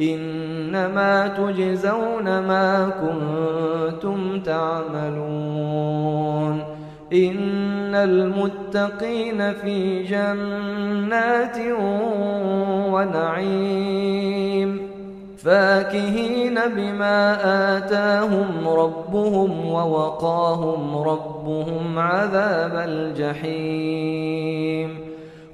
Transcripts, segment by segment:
إنما تجزون ما كنتم تعملون. إن المتقين في جنات ونعيم. فاكهين بما آتاهم ربهم ووقاهم ربهم عذاب الجحيم.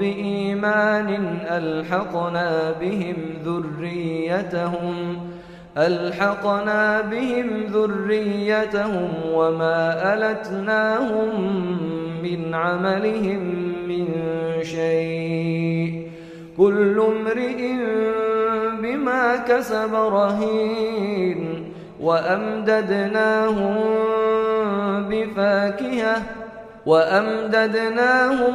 بإيمان ألحقنا بهم ذريتهم ألحقنا بهم ذريتهم وما ألتناهم من عملهم من شيء. كل امرئ بما كسب رهين وأمددناهم بفاكهة وأمددناهم